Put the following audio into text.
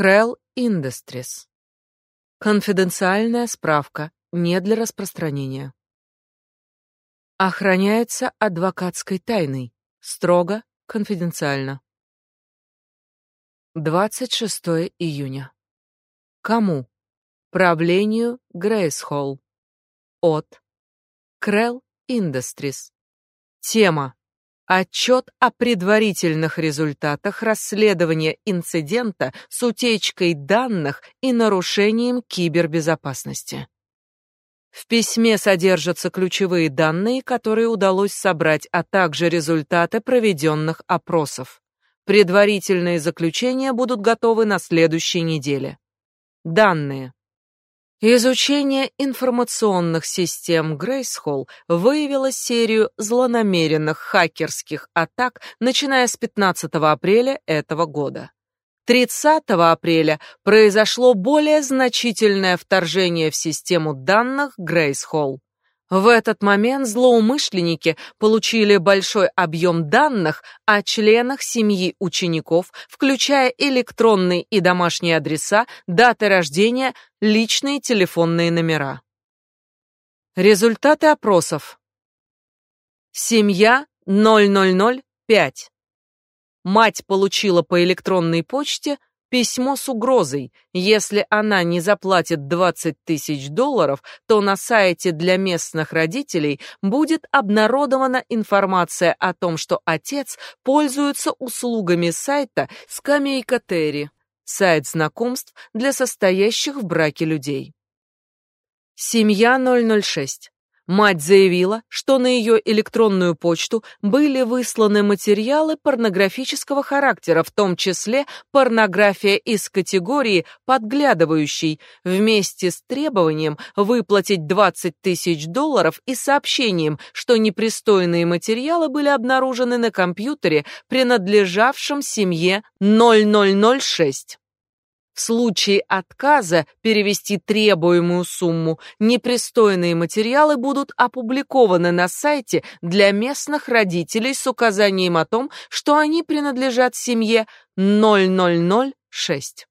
Крell Industries. Конфиденциальная справка, не для распространения. Охраняется адвокатской тайной, строго конфиденциально. 26 июня. Кому? Правлению Грейсхолл. От Крell Industries. Тема Отчет о предварительных результатах расследования инцидента с утечкой данных и нарушением кибербезопасности. В письме содержатся ключевые данные, которые удалось собрать, а также результаты проведенных опросов. Предварительные заключения будут готовы на следующей неделе. Данные. Изучение информационных систем Грейсхолл выявило серию злонамеренных хакерских атак, начиная с 15 апреля этого года. 30 апреля произошло более значительное вторжение в систему данных Грейсхолл. В этот момент злоумышленники получили большой объем данных о членах семьи учеников, включая электронные и домашние адреса, даты рождения, личные телефонные номера. Результаты опросов. Семья 0005. Мать получила по электронной почте письмо с угрозой. Если она не заплатит 20 тысяч долларов, то на сайте для местных родителей будет обнародована информация о том, что отец пользуется услугами сайта «Скамейка Терри», сайт знакомств для состоящих в браке людей. Семья 006. Мать заявила, что на ее электронную почту были высланы материалы порнографического характера, в том числе порнография из категории «подглядывающий», вместе с требованием выплатить 20 тысяч долларов и сообщением, что непристойные материалы были обнаружены на компьютере, принадлежавшем семье 0006. В случае отказа перевести требуемую сумму, непристойные материалы будут опубликованы на сайте для местных родителей с указанием о том, что они принадлежат семье 0006.